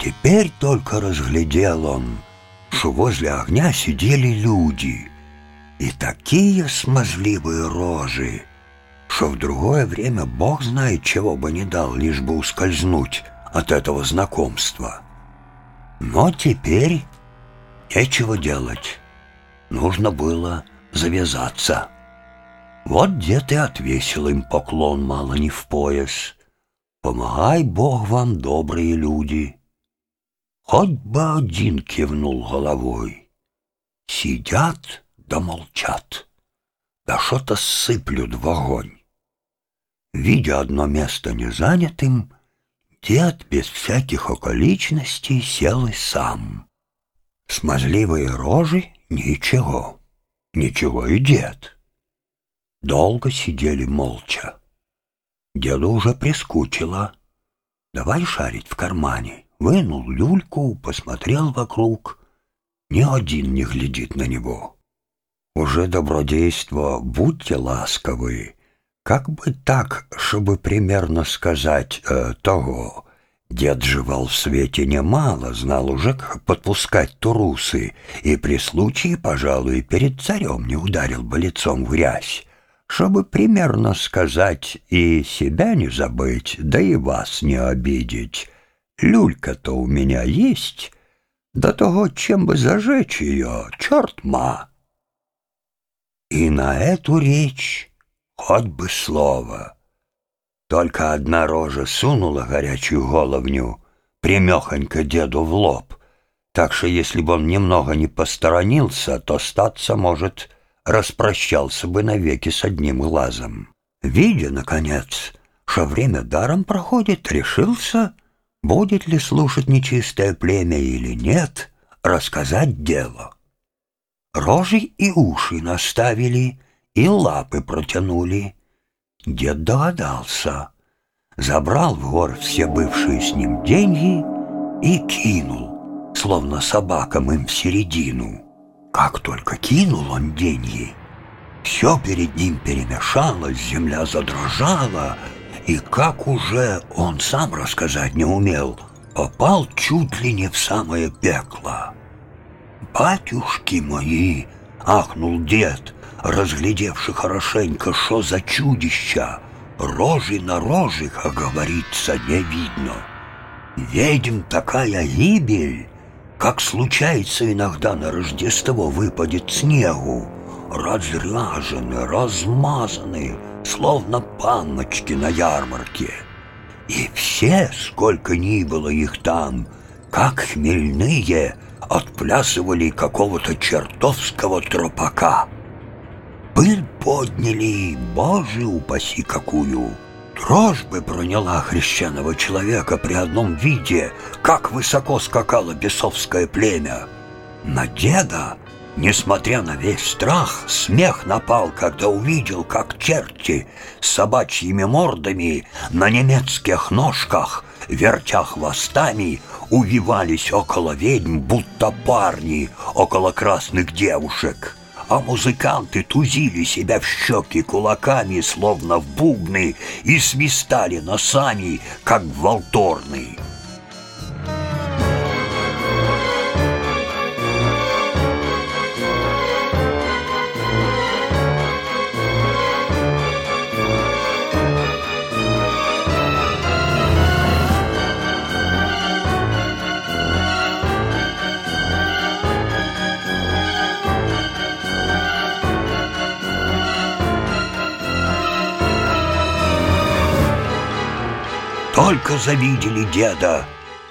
Теперь только разглядел он, что возле огня сидели люди, и такие смазливые рожи, что в другое время Бог знает, чего бы не дал, лишь бы ускользнуть от этого знакомства. Но теперь нечего делать. Нужно было завязаться. Вот дед и отвесил им поклон мало не в пояс. «Помогай, Бог вам, добрые люди!» Хоть бы один кивнул головой. Сидят да молчат, да что-то сыплют в огонь. Видя одно место незанятым, дед без всяких околичностей сел и сам. Смазливые рожи — ничего, ничего и дед. Долго сидели молча. Деду уже прискучило. Давай шарить в кармане. Вынул люльку, посмотрел вокруг. Ни один не глядит на него. Уже добродейство, будьте ласковы. Как бы так, чтобы примерно сказать э, того. Дед жевал в свете немало, знал уже, как подпускать турусы, и при случае, пожалуй, перед царем не ударил бы лицом в грязь чтобы примерно сказать и себя не забыть, да и вас не обидеть. Люлька-то у меня есть, до того, чем бы зажечь ее, черт ма. И на эту речь хоть бы слово. Только одна рожа сунула горячую головню примехонько деду в лоб, так что если бы он немного не посторонился, то статься может распрощался бы навеки с одним глазом. Видя, наконец, что время даром проходит, решился, будет ли слушать нечистое племя или нет, рассказать дело. Рожи и уши наставили, и лапы протянули. Дед догадался, забрал в гор все бывшие с ним деньги и кинул, словно собакам им в середину. Как только кинул он деньги, все перед ним перемешалось, земля задрожала, и как уже он сам рассказать не умел, попал чуть ли не в самое пекло. «Батюшки мои!» — ахнул дед, разглядевший хорошенько, что за чудища, рожи на рожи, как говорится, не видно. «Ведьм такая гибель!» как случается иногда на Рождество выпадет снегу, разряжены, размазаны, словно панночки на ярмарке. И все, сколько ни было их там, как хмельные, отплясывали какого-то чертовского тропака. Пыль подняли, боже упаси какую! Дрожь бы проняла хрещенного человека при одном виде, как высоко скакало бесовское племя. На деда, несмотря на весь страх, смех напал, когда увидел, как черти с собачьими мордами на немецких ножках, вертя хвостами, увивались около ведьм, будто парни около красных девушек а музыканты тузили себя в щеки кулаками, словно в бубны, и свистали носами, как волторны. Только завидели деда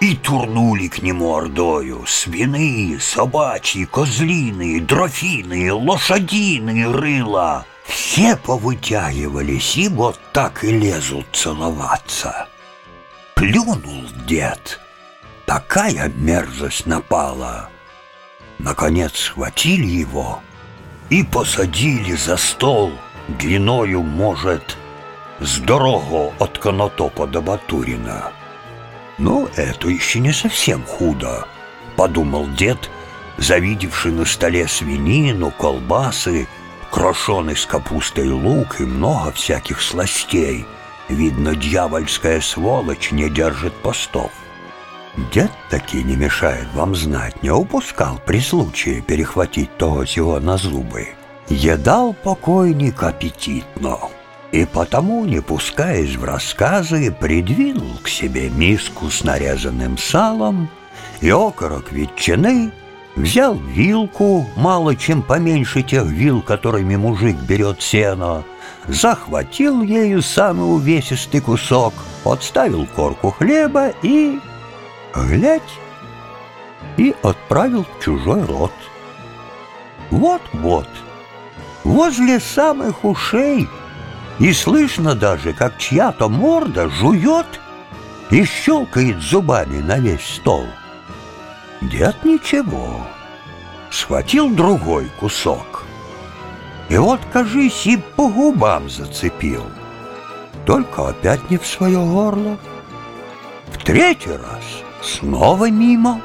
и турнули к нему ордою свиные, собачьи, козлиные, дрофины, лошадиные рыла. Все повытягивались и вот так и лезут целоваться. Плюнул дед. Такая мерзость напала. Наконец схватили его и посадили за стол длиною, может, с от Конотопа до Батурина. «Ну, это еще не совсем худо», — подумал дед, завидевший на столе свинину, колбасы, крошеный с капустой лук и много всяких сластей. Видно, дьявольская сволочь не держит постов. Дед таки не мешает вам знать, не упускал при случае перехватить того сего на зубы. Едал покойник аппетитно, и потому, не пускаясь в рассказы, придвинул к себе миску с нарезанным салом и окорок ветчины, взял вилку, мало чем поменьше тех вил, которыми мужик берет сено, захватил ею самый увесистый кусок, отставил корку хлеба и глядь, и отправил в чужой рот. Вот-вот, возле самых ушей, и слышно даже, как чья-то морда жует и щелкает зубами на весь стол. Дед ничего, схватил другой кусок. И вот, кажись, и по губам зацепил. Только опять не в свое горло. В третий раз — Снова мимо.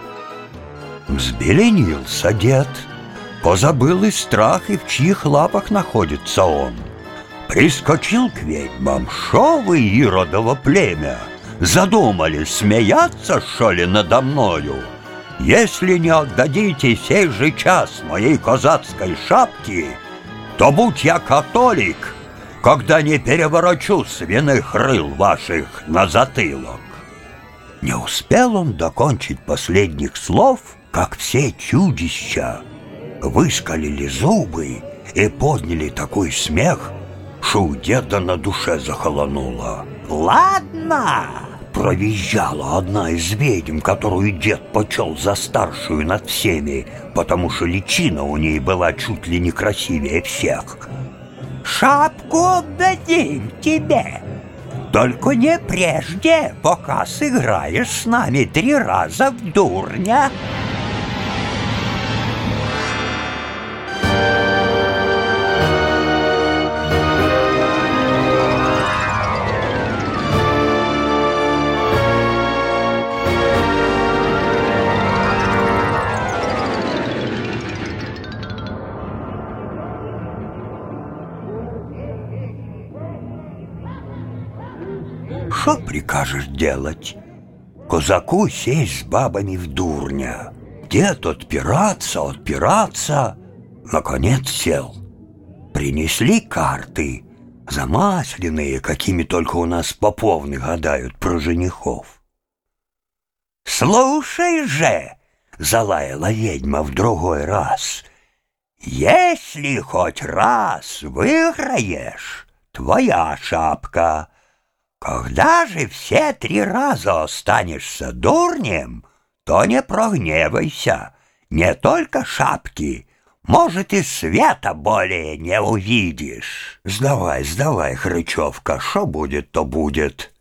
Взбеленился дед, позабыл и страх, и в чьих лапах находится он. Прискочил к ведьмам, шо вы, иродово племя, Задумали смеяться, что ли, надо мною? Если не отдадите сей же час моей козацкой шапки, То будь я католик, когда не переворочу свиных рыл ваших на затылок. Не успел он докончить последних слов, как все чудища выскалили зубы и подняли такой смех, что у деда на душе захолонуло. «Ладно!» — провизжала одна из ведьм, которую дед почел за старшую над всеми, потому что личина у ней была чуть ли не красивее всех. «Шапку отдадим тебе!» Только не прежде, пока сыграешь с нами три раза в дурня. Что прикажешь делать? Козаку сесть с бабами в дурня. Дед отпираться, отпираться. Наконец сел. Принесли карты, замасленные, какими только у нас поповны гадают про женихов. «Слушай же!» — залаяла ведьма в другой раз. «Если хоть раз выиграешь, твоя шапка». Когда же все три раза останешься дурнем, то не прогневайся, не только шапки, может, и света более не увидишь. Сдавай, сдавай, Хрычевка, что будет, то будет.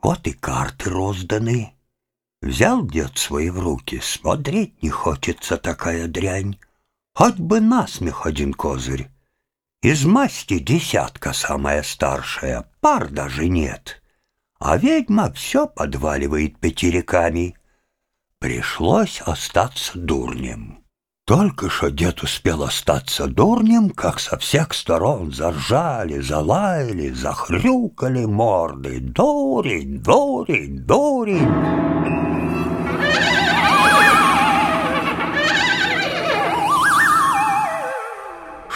Вот и карты розданы. Взял дед свои в руки, смотреть не хочется такая дрянь. Хоть бы насмех один козырь. Из масти десятка самая старшая, пар даже нет. А ведьма все подваливает пятериками. Пришлось остаться дурнем. Только что дед успел остаться дурнем, как со всех сторон заржали, залаяли, захрюкали морды. Дурень, дурень, дурень!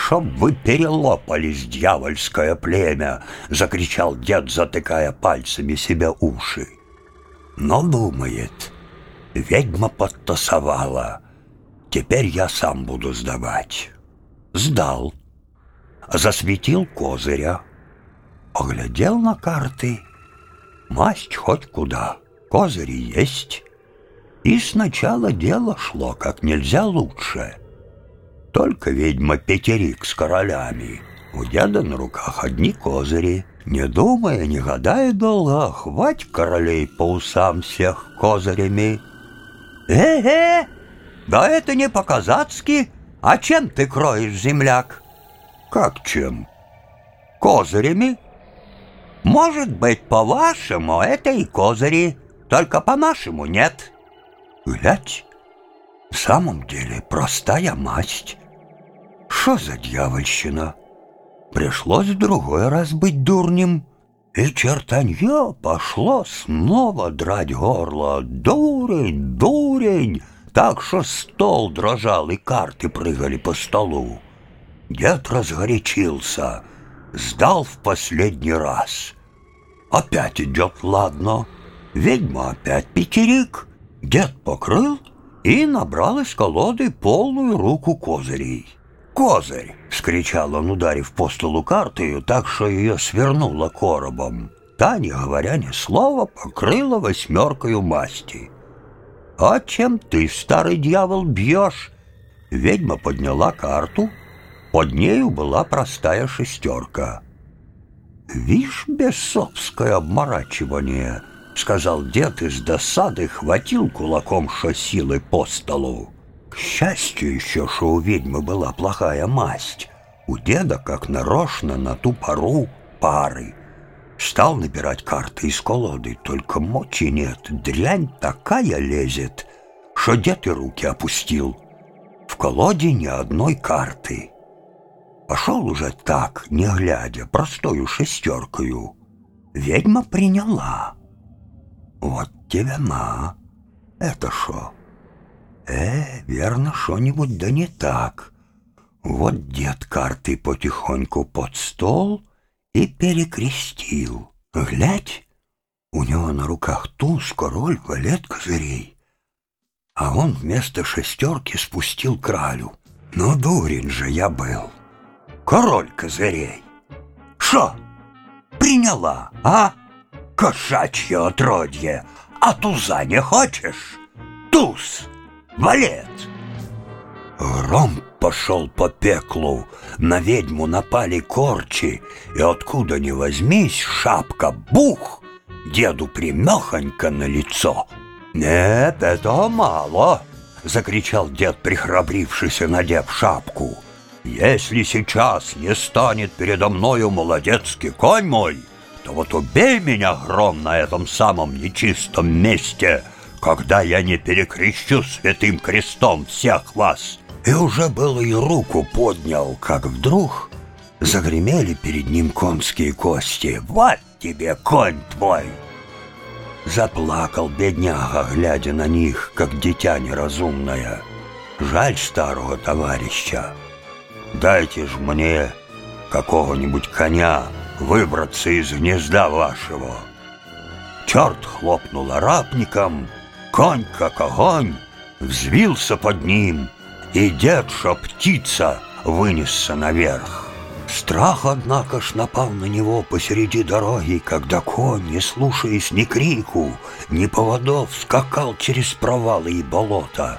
Чтоб вы перелопались, дьявольское племя!» — закричал дед, затыкая пальцами себе уши. Но думает, ведьма подтасовала. Теперь я сам буду сдавать. Сдал. Засветил козыря. Оглядел на карты. Масть хоть куда. Козыри есть. И сначала дело шло как нельзя лучше — только ведьма Петерик с королями. У деда на руках одни козыри. Не думая, не гадая долго, хвать королей по усам всех козырями. «Э-э! Да это не по-казацки! А чем ты кроешь, земляк?» «Как чем?» «Козырями?» «Может быть, по-вашему, это и козыри, только по-нашему нет». «Глядь, в самом деле простая масть. Что за дьявольщина? Пришлось в другой раз быть дурнем. и чертанье пошло снова драть горло. Дурень, дурень! Так что стол дрожал, и карты прыгали по столу. Дед разгорячился, сдал в последний раз. Опять идет ладно. Ведьма опять пятерик. Дед покрыл и набрал из колоды полную руку козырей. «Козырь!» — скричал он, ударив по столу картою, так что ее свернуло коробом. Та, не говоря ни слова, покрыла восьмеркою масти. «А чем ты, старый дьявол, бьешь?» Ведьма подняла карту. Под нею была простая шестерка. «Вишь, бесовское обморачивание!» — сказал дед и с досады хватил кулаком шо силы по столу. К счастью еще, что у ведьмы была плохая масть. У деда, как нарочно, на ту пору пары. Стал набирать карты из колоды, только мочи нет, дрянь такая лезет, что дед и руки опустил. В колоде ни одной карты. Пошел уже так, не глядя, простою шестеркою. Ведьма приняла. Вот тебе ма. Это шо? Э, верно, что-нибудь да не так. Вот дед карты потихоньку под стол и перекрестил. Глядь, у него на руках туз, король, валет козырей. А он вместо шестерки спустил кралю. Ну, дурень же я был. Король козырей. Шо? Приняла, а? Кошачье отродье. А туза не хочешь? Туз! Валет!» Гром пошел по пеклу, на ведьму напали корчи, и откуда ни возьмись, шапка бух, деду примехонько на лицо. «Нет, этого мало!» — закричал дед, прихрабрившись и надев шапку. «Если сейчас не станет передо мною молодецкий конь мой, то вот убей меня, гром, на этом самом нечистом месте!» Когда я не перекрещу святым крестом всех вас. И уже было и руку поднял, как вдруг загремели перед ним конские кости. «Вот тебе конь твой!» Заплакал бедняга, глядя на них, как дитя неразумное. Жаль старого товарища. Дайте ж мне какого-нибудь коня выбраться из гнезда вашего. Черт хлопнул арапником, Конь, как огонь, взвился под ним, И дед, шо птица, вынесся наверх. Страх, однако ж, напал на него посреди дороги, когда конь, не слушаясь ни крику, ни поводов, скакал через провалы и болота.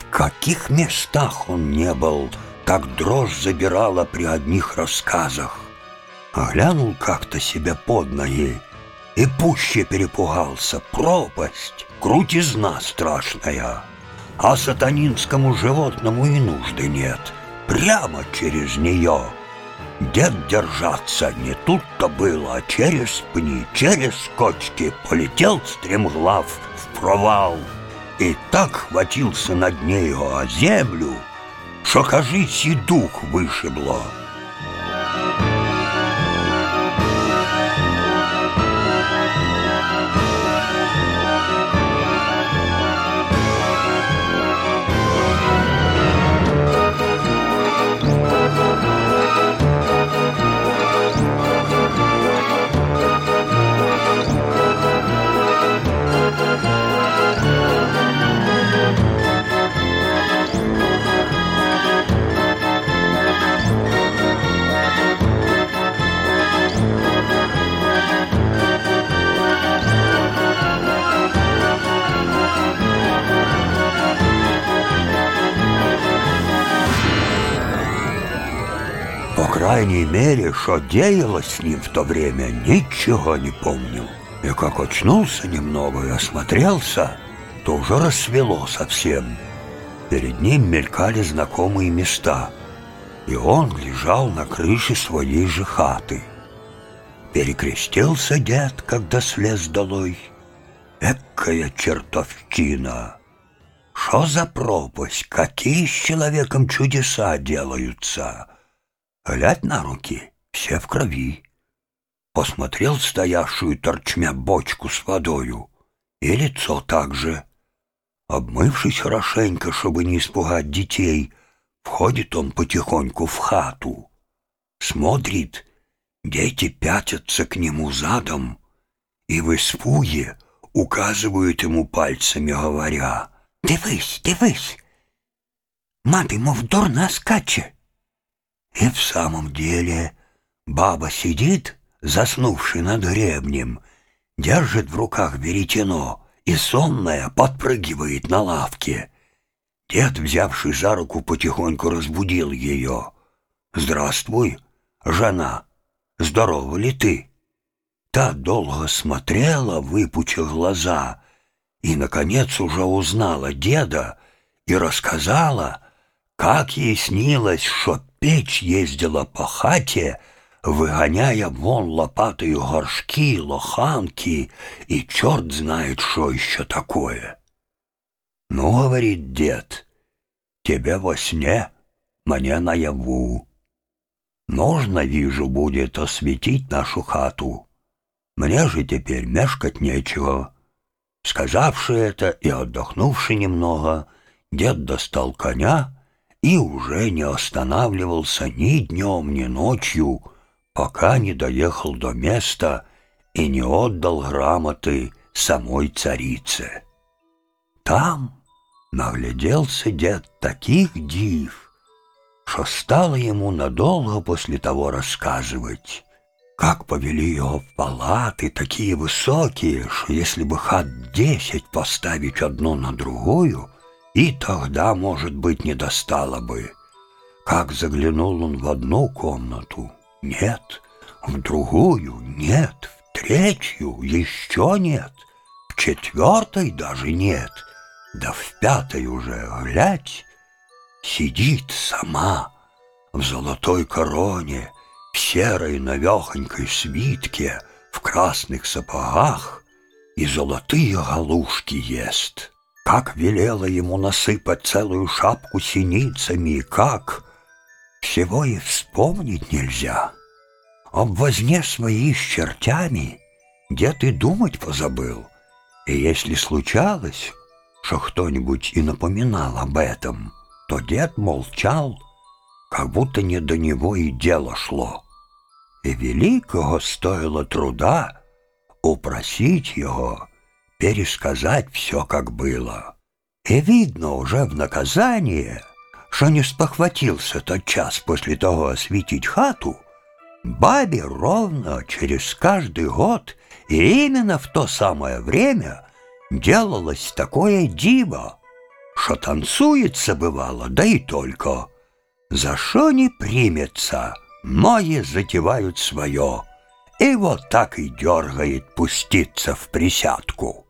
В каких местах он не был, так дрожь забирала при одних рассказах. Оглянул как-то себе под ноги и пуще перепугался. Пропасть! крутизна страшная, а сатанинскому животному и нужды нет. Прямо через нее. Дед держаться не тут-то было, а через пни, через кочки полетел стремглав в провал. И так хватился над нею о землю, что, кажись, и дух вышибло. Крайней мере, что делалось с ним в то время, ничего не помнил. И как очнулся немного и осмотрелся, то уже рассвело совсем. Перед ним мелькали знакомые места, и он лежал на крыше своей же хаты. Перекрестился дед, когда слез долой. Экая чертовщина! Что за пропасть? Какие с человеком чудеса делаются? Глядь на руки, все в крови. посмотрел стоявшую торчмя бочку с водою, и лицо также. Обмывшись хорошенько, чтобы не испугать детей, входит он потихоньку в хату. Смотрит, дети пятятся к нему задом и в испуге указывают ему пальцами, говоря «Дивись, дивись, мати, мов дурна скаче». И в самом деле баба сидит, заснувший над гребнем, держит в руках веретено и сонная подпрыгивает на лавке. Дед, взявший за руку, потихоньку разбудил ее. «Здравствуй, жена, здорова ли ты?» Та долго смотрела, выпучив глаза, и, наконец, уже узнала деда и рассказала, как ей снилось, что печь ездила по хате, выгоняя вон лопатою горшки, лоханки и черт знает, что еще такое. «Ну, — говорит дед, — тебе во сне, мне наяву. Нужно, вижу, будет осветить нашу хату. Мне же теперь мешкать нечего». Сказавши это и отдохнувши немного, дед достал коня и уже не останавливался ни днем, ни ночью, пока не доехал до места и не отдал грамоты самой царице. Там нагляделся дед таких див, что стало ему надолго после того рассказывать, как повели его в палаты такие высокие, что если бы хат десять поставить одну на другую, и тогда, может быть, не достало бы. Как заглянул он в одну комнату — нет, в другую нет, в третью еще нет, в четвертой даже нет, да в пятой уже, глядь, сидит сама в золотой короне, в серой навехонькой свитке, в красных сапогах и золотые галушки ест. Как велела ему насыпать целую шапку синицами, как всего и вспомнить нельзя. Об возне своей с чертями дед и думать позабыл. И если случалось, что кто-нибудь и напоминал об этом, то дед молчал, как будто не до него и дело шло. И великого стоило труда упросить его пересказать все, как было. И видно уже в наказание — что не спохватился тот час после того осветить хату, бабе ровно через каждый год и именно в то самое время делалось такое диво, что танцуется бывало, да и только. За что не примется, ноги затевают свое, и вот так и дергает пуститься в присядку.